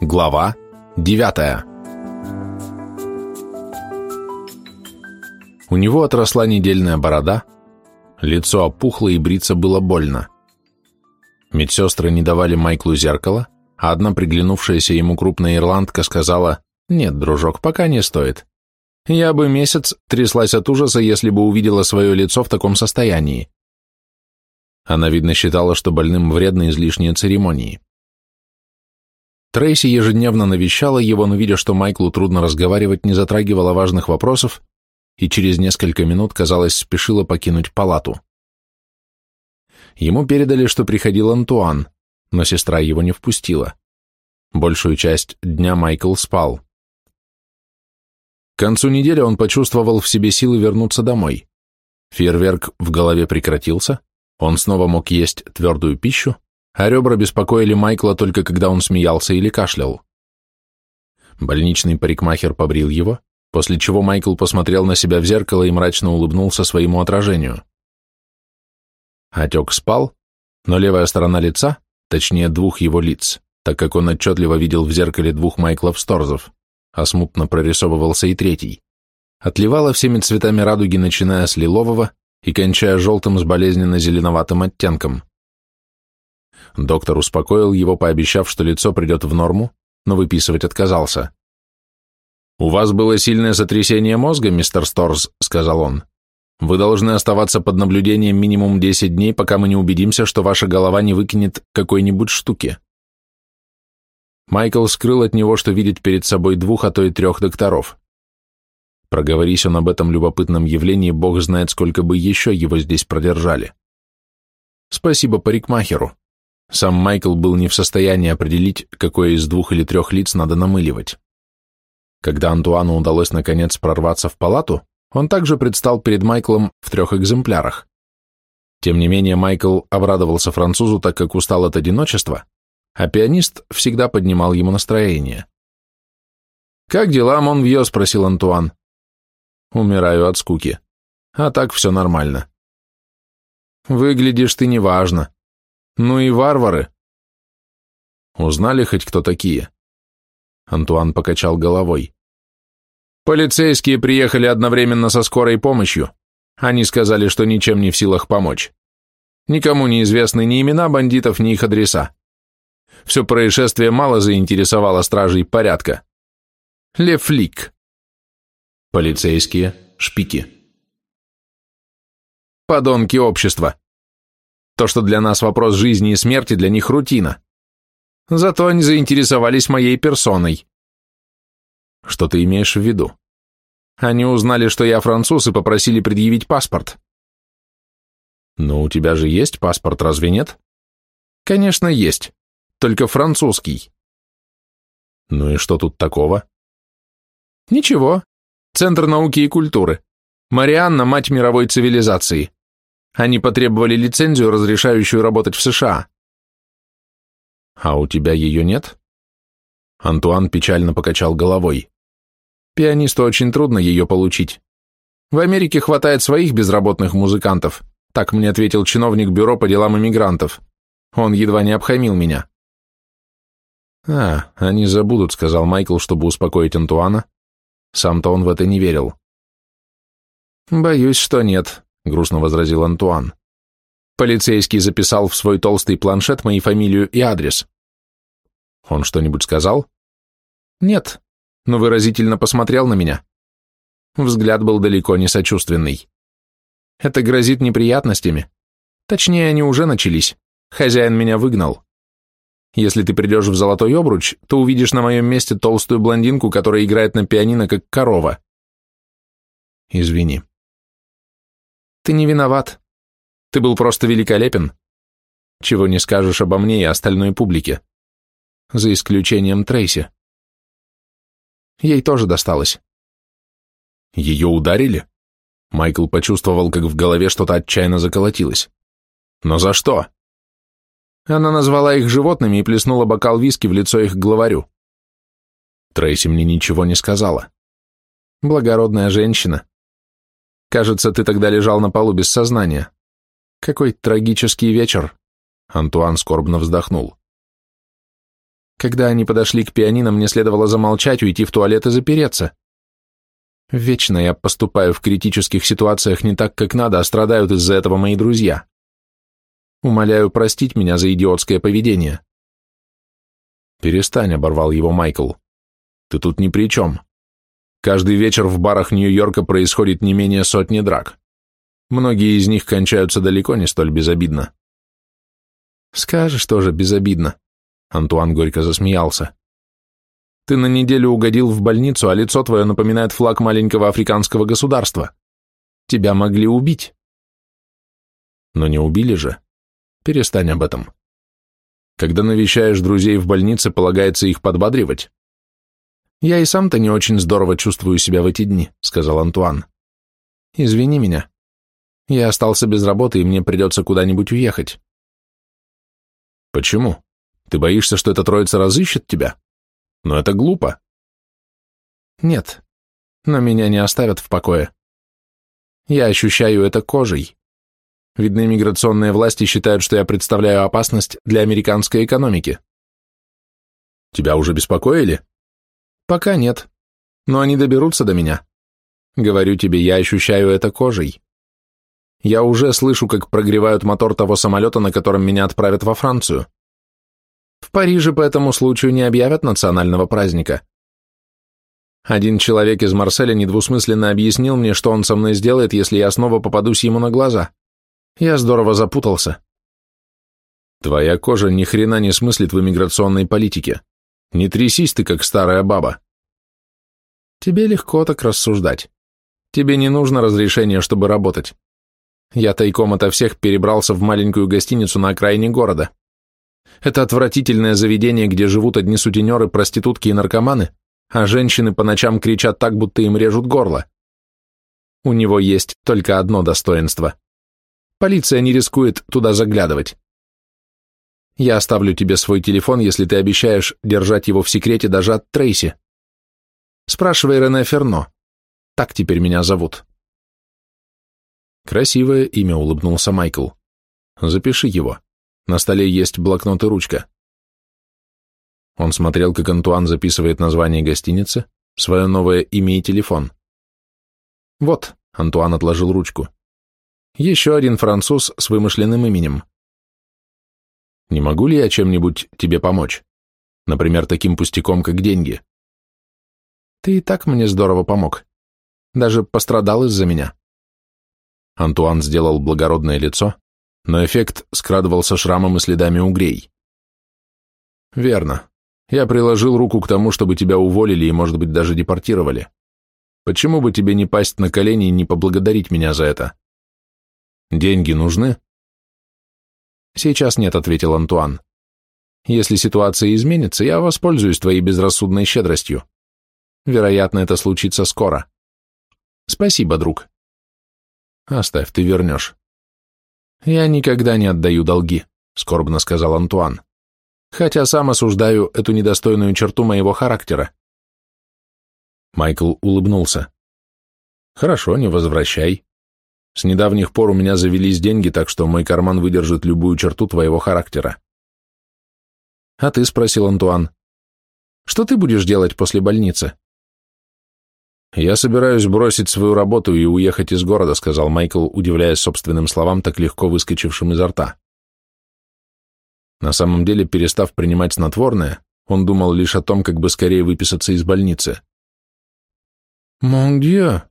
Глава девятая У него отросла недельная борода, лицо опухло и бриться было больно. Медсестры не давали Майклу зеркало, а одна приглянувшаяся ему крупная ирландка сказала, «Нет, дружок, пока не стоит. Я бы месяц тряслась от ужаса, если бы увидела свое лицо в таком состоянии». Она, видно, считала, что больным вредны излишние церемонии. Трейси ежедневно навещала его, но, видя, что Майклу трудно разговаривать, не затрагивала важных вопросов и через несколько минут, казалось, спешила покинуть палату. Ему передали, что приходил Антуан, но сестра его не впустила. Большую часть дня Майкл спал. К концу недели он почувствовал в себе силы вернуться домой. Фейерверк в голове прекратился, он снова мог есть твердую пищу, а ребра беспокоили Майкла только когда он смеялся или кашлял. Больничный парикмахер побрил его, после чего Майкл посмотрел на себя в зеркало и мрачно улыбнулся своему отражению. Отек спал, но левая сторона лица, точнее двух его лиц, так как он отчетливо видел в зеркале двух Майклов Сторзов, а смутно прорисовывался и третий, отливала всеми цветами радуги, начиная с лилового и кончая желтым с болезненно-зеленоватым оттенком. Доктор успокоил его, пообещав, что лицо придет в норму, но выписывать отказался. «У вас было сильное сотрясение мозга, мистер Сторз», — сказал он. «Вы должны оставаться под наблюдением минимум 10 дней, пока мы не убедимся, что ваша голова не выкинет какой-нибудь штуки». Майкл скрыл от него, что видит перед собой двух, а то и трех докторов. Проговорись он об этом любопытном явлении, бог знает, сколько бы еще его здесь продержали. Спасибо парикмахеру. Сам Майкл был не в состоянии определить, какое из двух или трех лиц надо намыливать. Когда Антуану удалось наконец прорваться в палату, он также предстал перед Майклом в трех экземплярах. Тем не менее, Майкл обрадовался французу, так как устал от одиночества, а пианист всегда поднимал ему настроение. «Как дела, Монвье?» — спросил Антуан. «Умираю от скуки. А так все нормально». «Выглядишь ты неважно», ну и варвары. Узнали хоть кто такие? Антуан покачал головой. Полицейские приехали одновременно со скорой помощью. Они сказали, что ничем не в силах помочь. Никому не известны ни имена бандитов, ни их адреса. Все происшествие мало заинтересовало стражей порядка. Лефлик. Полицейские, шпики. Подонки общества. То, что для нас вопрос жизни и смерти, для них рутина. Зато они заинтересовались моей персоной. Что ты имеешь в виду? Они узнали, что я француз, и попросили предъявить паспорт. Но у тебя же есть паспорт, разве нет? Конечно, есть. Только французский. Ну и что тут такого? Ничего. Центр науки и культуры. Марианна – мать мировой цивилизации. Они потребовали лицензию, разрешающую работать в США. А у тебя ее нет? Антуан печально покачал головой. Пианисту очень трудно ее получить. В Америке хватает своих безработных музыкантов, так мне ответил чиновник бюро по делам иммигрантов. Он едва не обхамил меня. «А, они забудут», — сказал Майкл, чтобы успокоить Антуана. Сам-то он в это не верил. «Боюсь, что нет», — грустно возразил Антуан. Полицейский записал в свой толстый планшет мои фамилию и адрес. Он что-нибудь сказал? Нет, но выразительно посмотрел на меня. Взгляд был далеко не сочувственный. Это грозит неприятностями. Точнее, они уже начались. Хозяин меня выгнал. Если ты придешь в Золотой Обруч, то увидишь на моем месте толстую блондинку, которая играет на пианино, как корова. Извини. Ты не виноват. Ты был просто великолепен. Чего не скажешь обо мне и остальной публике. За исключением Трейси. Ей тоже досталось. Ее ударили? Майкл почувствовал, как в голове что-то отчаянно заколотилось. Но за что? Она назвала их животными и плеснула бокал виски в лицо их главарю. Трейси мне ничего не сказала. Благородная женщина. Кажется, ты тогда лежал на полу без сознания. Какой трагический вечер. Антуан скорбно вздохнул. Когда они подошли к пианино, мне следовало замолчать, уйти в туалет и запереться. Вечно я поступаю в критических ситуациях не так, как надо, а страдают из-за этого мои друзья. Умоляю простить меня за идиотское поведение. Перестань, оборвал его Майкл. Ты тут ни при чем. Каждый вечер в барах Нью-Йорка происходит не менее сотни драк. Многие из них кончаются далеко не столь безобидно. Скажешь тоже безобидно. Антуан горько засмеялся. Ты на неделю угодил в больницу, а лицо твое напоминает флаг маленького африканского государства. Тебя могли убить. Но не убили же. Перестань об этом. Когда навещаешь друзей в больнице, полагается их подбадривать. Я и сам-то не очень здорово чувствую себя в эти дни, сказал Антуан. Извини меня. Я остался без работы, и мне придется куда-нибудь уехать. Почему? Ты боишься, что эта троица разыщет тебя? Но это глупо. Нет, но меня не оставят в покое. Я ощущаю это кожей. Видно, миграционные власти считают, что я представляю опасность для американской экономики. Тебя уже беспокоили? Пока нет, но они доберутся до меня. Говорю тебе, я ощущаю это кожей. Я уже слышу, как прогревают мотор того самолета, на котором меня отправят во Францию. В Париже по этому случаю не объявят национального праздника. Один человек из Марселя недвусмысленно объяснил мне, что он со мной сделает, если я снова попадусь ему на глаза. Я здорово запутался. Твоя кожа ни хрена не смыслит в иммиграционной политике. Не трясись ты, как старая баба. Тебе легко так рассуждать. Тебе не нужно разрешение, чтобы работать. Я тайком ото всех перебрался в маленькую гостиницу на окраине города. Это отвратительное заведение, где живут одни сутенеры, проститутки и наркоманы, а женщины по ночам кричат так, будто им режут горло. У него есть только одно достоинство. Полиция не рискует туда заглядывать. Я оставлю тебе свой телефон, если ты обещаешь держать его в секрете даже от Трейси. Спрашивай Рене Ферно. Так теперь меня зовут. Красивое имя, улыбнулся Майкл. Запиши его. На столе есть блокнот и ручка. Он смотрел, как Антуан записывает название гостиницы, свое новое имя и телефон. Вот, Антуан отложил ручку. Еще один француз с вымышленным именем. Не могу ли я чем-нибудь тебе помочь? Например, таким пустяком, как деньги. Ты и так мне здорово помог. Даже пострадал из-за меня. Антуан сделал благородное лицо, но эффект скрадывался шрамом и следами угрей. «Верно. Я приложил руку к тому, чтобы тебя уволили и, может быть, даже депортировали. Почему бы тебе не пасть на колени и не поблагодарить меня за это? Деньги нужны?» «Сейчас нет», — ответил Антуан. «Если ситуация изменится, я воспользуюсь твоей безрассудной щедростью. Вероятно, это случится скоро. Спасибо, друг». Оставь, ты вернешь. Я никогда не отдаю долги, скорбно сказал Антуан. Хотя сам осуждаю эту недостойную черту моего характера. Майкл улыбнулся. Хорошо, не возвращай. С недавних пор у меня завелись деньги, так что мой карман выдержит любую черту твоего характера. А ты, спросил Антуан, что ты будешь делать после больницы? «Я собираюсь бросить свою работу и уехать из города», сказал Майкл, удивляясь собственным словам, так легко выскочившим изо рта. На самом деле, перестав принимать снотворное, он думал лишь о том, как бы скорее выписаться из больницы. «Мон дьё!»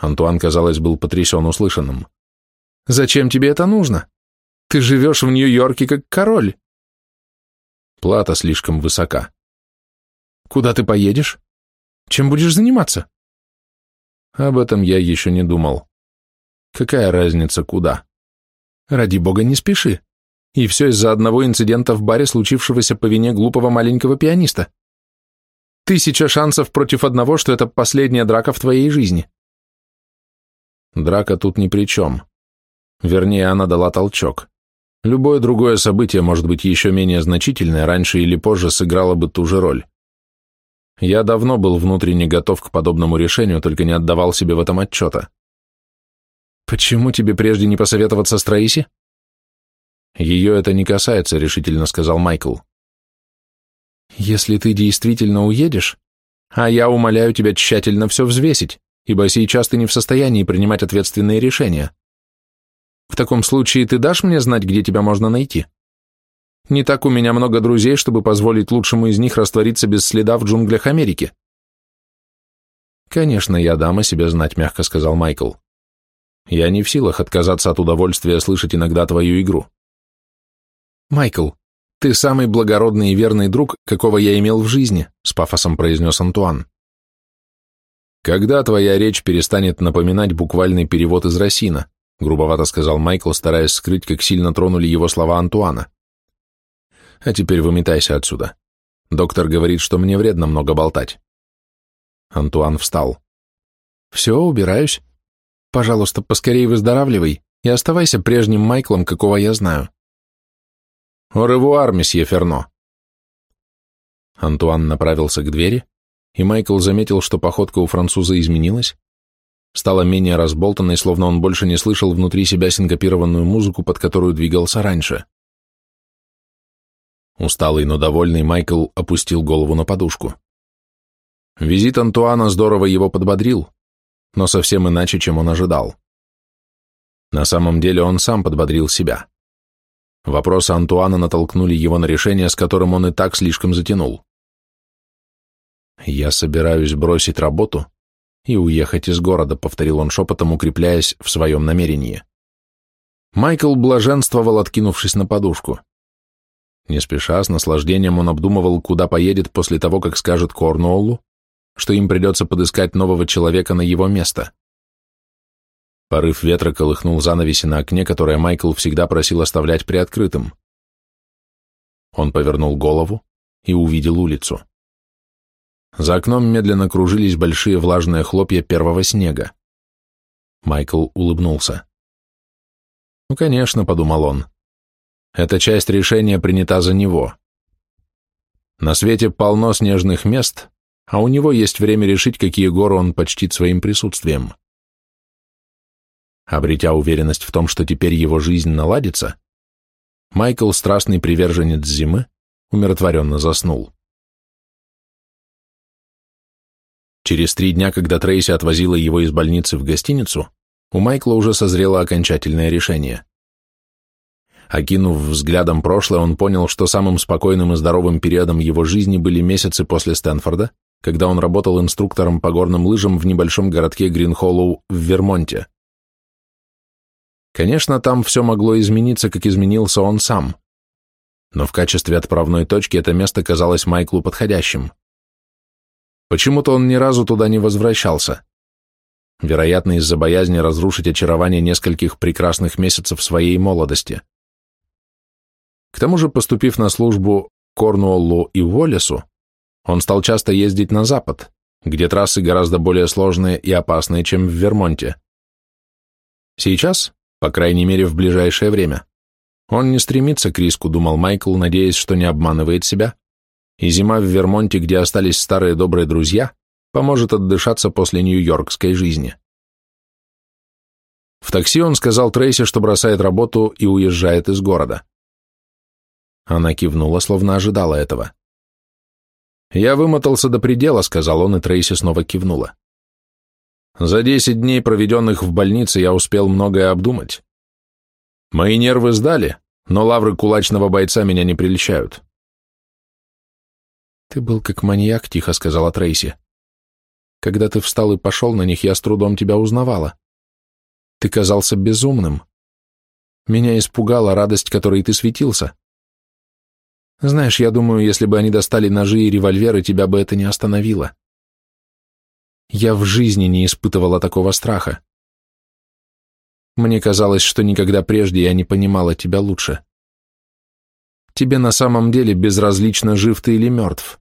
Антуан, казалось, был потрясен услышанным. «Зачем тебе это нужно? Ты живешь в Нью-Йорке как король!» «Плата слишком высока». «Куда ты поедешь?» Чем будешь заниматься? Об этом я еще не думал. Какая разница, куда? Ради бога, не спеши. И все из-за одного инцидента в баре, случившегося по вине глупого маленького пианиста. Тысяча шансов против одного, что это последняя драка в твоей жизни. Драка тут ни при чем. Вернее, она дала толчок. Любое другое событие, может быть, еще менее значительное, раньше или позже сыграло бы ту же роль. Я давно был внутренне готов к подобному решению, только не отдавал себе в этом отчета. Почему тебе прежде не посоветоваться с Траиси? Ее это не касается, решительно сказал Майкл. Если ты действительно уедешь, а я умоляю тебя тщательно все взвесить, ибо сейчас ты не в состоянии принимать ответственные решения. В таком случае ты дашь мне знать, где тебя можно найти? Не так у меня много друзей, чтобы позволить лучшему из них раствориться без следа в джунглях Америки. Конечно, я дам о себе знать, мягко сказал Майкл. Я не в силах отказаться от удовольствия слышать иногда твою игру. Майкл, ты самый благородный и верный друг, какого я имел в жизни, с пафосом произнес Антуан. Когда твоя речь перестанет напоминать буквальный перевод из Росина, грубовато сказал Майкл, стараясь скрыть, как сильно тронули его слова Антуана. А теперь выметайся отсюда. Доктор говорит, что мне вредно много болтать. Антуан встал. Все, убираюсь. Пожалуйста, поскорее выздоравливай и оставайся прежним Майклом, какого я знаю. «Оревуар, месье Ферно!» Антуан направился к двери, и Майкл заметил, что походка у француза изменилась, стала менее разболтанной, словно он больше не слышал внутри себя синкопированную музыку, под которую двигался раньше. Усталый, но довольный, Майкл опустил голову на подушку. Визит Антуана здорово его подбодрил, но совсем иначе, чем он ожидал. На самом деле он сам подбодрил себя. Вопросы Антуана натолкнули его на решение, с которым он и так слишком затянул. «Я собираюсь бросить работу и уехать из города», — повторил он шепотом, укрепляясь в своем намерении. Майкл блаженствовал, откинувшись на подушку. Не спеша, с наслаждением он обдумывал, куда поедет после того, как скажет Корнуоллу, что им придется подыскать нового человека на его место. Порыв ветра колыхнул занавеси на окне, которое Майкл всегда просил оставлять приоткрытым. Он повернул голову и увидел улицу. За окном медленно кружились большие влажные хлопья первого снега. Майкл улыбнулся. «Ну, конечно», — подумал он, эта часть решения принята за него. На свете полно снежных мест, а у него есть время решить, какие горы он почтит своим присутствием. Обретя уверенность в том, что теперь его жизнь наладится, Майкл, страстный приверженец зимы, умиротворенно заснул. Через три дня, когда Трейси отвозила его из больницы в гостиницу, у Майкла уже созрело окончательное решение. Окинув взглядом прошлое, он понял, что самым спокойным и здоровым периодом его жизни были месяцы после Стэнфорда, когда он работал инструктором по горным лыжам в небольшом городке Гринхоллоу в Вермонте. Конечно, там все могло измениться, как изменился он сам. Но в качестве отправной точки это место казалось Майклу подходящим. Почему-то он ни разу туда не возвращался. Вероятно, из-за боязни разрушить очарование нескольких прекрасных месяцев своей молодости. К тому же, поступив на службу Корнуоллу и Уоллесу, он стал часто ездить на запад, где трассы гораздо более сложные и опасные, чем в Вермонте. Сейчас, по крайней мере в ближайшее время, он не стремится к риску, думал Майкл, надеясь, что не обманывает себя, и зима в Вермонте, где остались старые добрые друзья, поможет отдышаться после нью-йоркской жизни. В такси он сказал Трейси, что бросает работу и уезжает из города. Она кивнула, словно ожидала этого. «Я вымотался до предела», — сказал он, и Трейси снова кивнула. «За десять дней, проведенных в больнице, я успел многое обдумать. Мои нервы сдали, но лавры кулачного бойца меня не прельщают». «Ты был как маньяк», — тихо сказала Трейси. «Когда ты встал и пошел на них, я с трудом тебя узнавала. Ты казался безумным. Меня испугала радость, которой ты светился. Знаешь, я думаю, если бы они достали ножи и револьверы, тебя бы это не остановило. Я в жизни не испытывала такого страха. Мне казалось, что никогда прежде я не понимала тебя лучше. Тебе на самом деле безразлично, жив ты или мертв.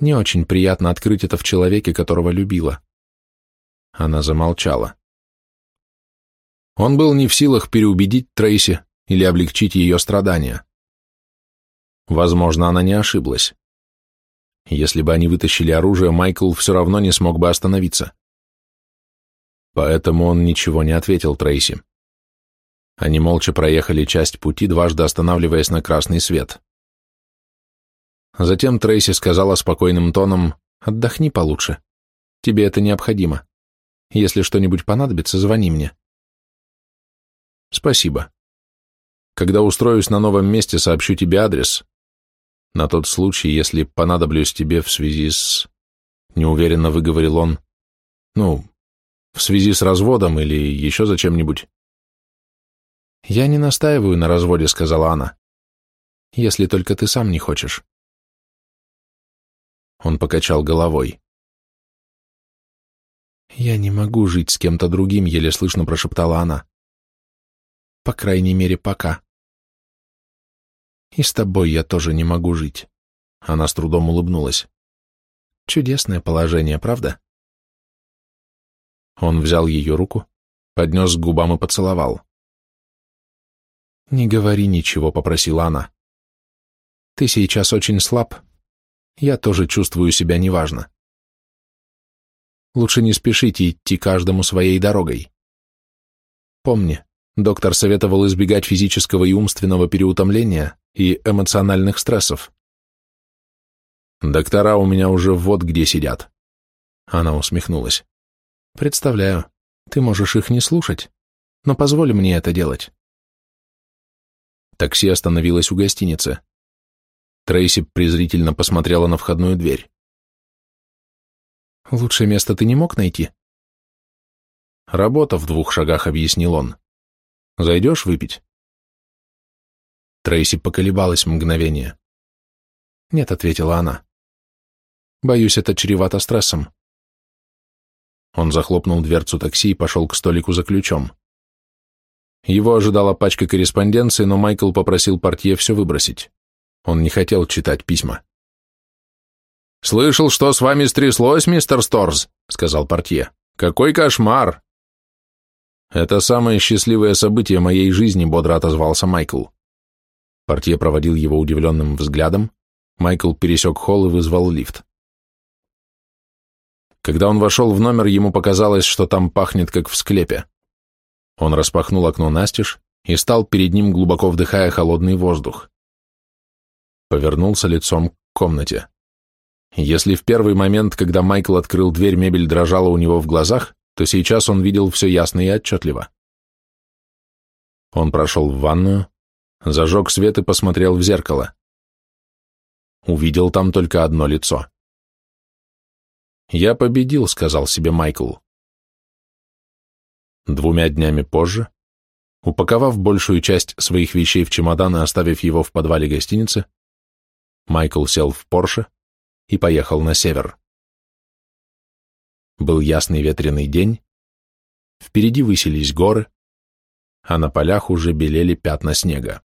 Не очень приятно открыть это в человеке, которого любила. Она замолчала. Он был не в силах переубедить Трейси или облегчить ее страдания. Возможно, она не ошиблась. Если бы они вытащили оружие, Майкл все равно не смог бы остановиться. Поэтому он ничего не ответил Трейси. Они молча проехали часть пути, дважды останавливаясь на красный свет. Затем Трейси сказала спокойным тоном, «Отдохни получше. Тебе это необходимо. Если что-нибудь понадобится, звони мне». «Спасибо. Когда устроюсь на новом месте, сообщу тебе адрес. На тот случай, если понадоблюсь тебе в связи с...» Неуверенно выговорил он. «Ну, в связи с разводом или еще зачем-нибудь?» «Я не настаиваю на разводе», — сказала она. «Если только ты сам не хочешь». Он покачал головой. «Я не могу жить с кем-то другим», — еле слышно прошептала она. «По крайней мере, пока». «И с тобой я тоже не могу жить», — она с трудом улыбнулась. «Чудесное положение, правда?» Он взял ее руку, поднес к губам и поцеловал. «Не говори ничего», — попросила она. «Ты сейчас очень слаб. Я тоже чувствую себя неважно. Лучше не спешите идти каждому своей дорогой. Помни, доктор советовал избегать физического и умственного переутомления и эмоциональных стрессов. Доктора у меня уже вот где сидят. Она усмехнулась. Представляю, ты можешь их не слушать, но позволь мне это делать. Такси остановилось у гостиницы. Трейси презрительно посмотрела на входную дверь. «Лучшее место ты не мог найти?» «Работа в двух шагах», — объяснил он. «Зайдешь выпить?» Трейси поколебалась мгновение. «Нет», — ответила она. «Боюсь, это чревато стрессом». Он захлопнул дверцу такси и пошел к столику за ключом. Его ожидала пачка корреспонденции, но Майкл попросил портье все выбросить. Он не хотел читать письма. «Слышал, что с вами стряслось, мистер Сторз», — сказал портье. «Какой кошмар!» «Это самое счастливое событие моей жизни», — бодро отозвался Майкл. Портье проводил его удивленным взглядом. Майкл пересек холл и вызвал лифт. Когда он вошел в номер, ему показалось, что там пахнет, как в склепе. Он распахнул окно настежь и стал перед ним, глубоко вдыхая холодный воздух. Повернулся лицом к комнате. Если в первый момент, когда Майкл открыл дверь, мебель дрожала у него в глазах, то сейчас он видел все ясно и отчетливо. Он прошел в ванную, зажег свет и посмотрел в зеркало. Увидел там только одно лицо. «Я победил», — сказал себе Майкл. Двумя днями позже, упаковав большую часть своих вещей в чемодан и оставив его в подвале гостиницы, Майкл сел в Порше и поехал на север. Был ясный ветреный день, впереди высились горы, а на полях уже белели пятна снега.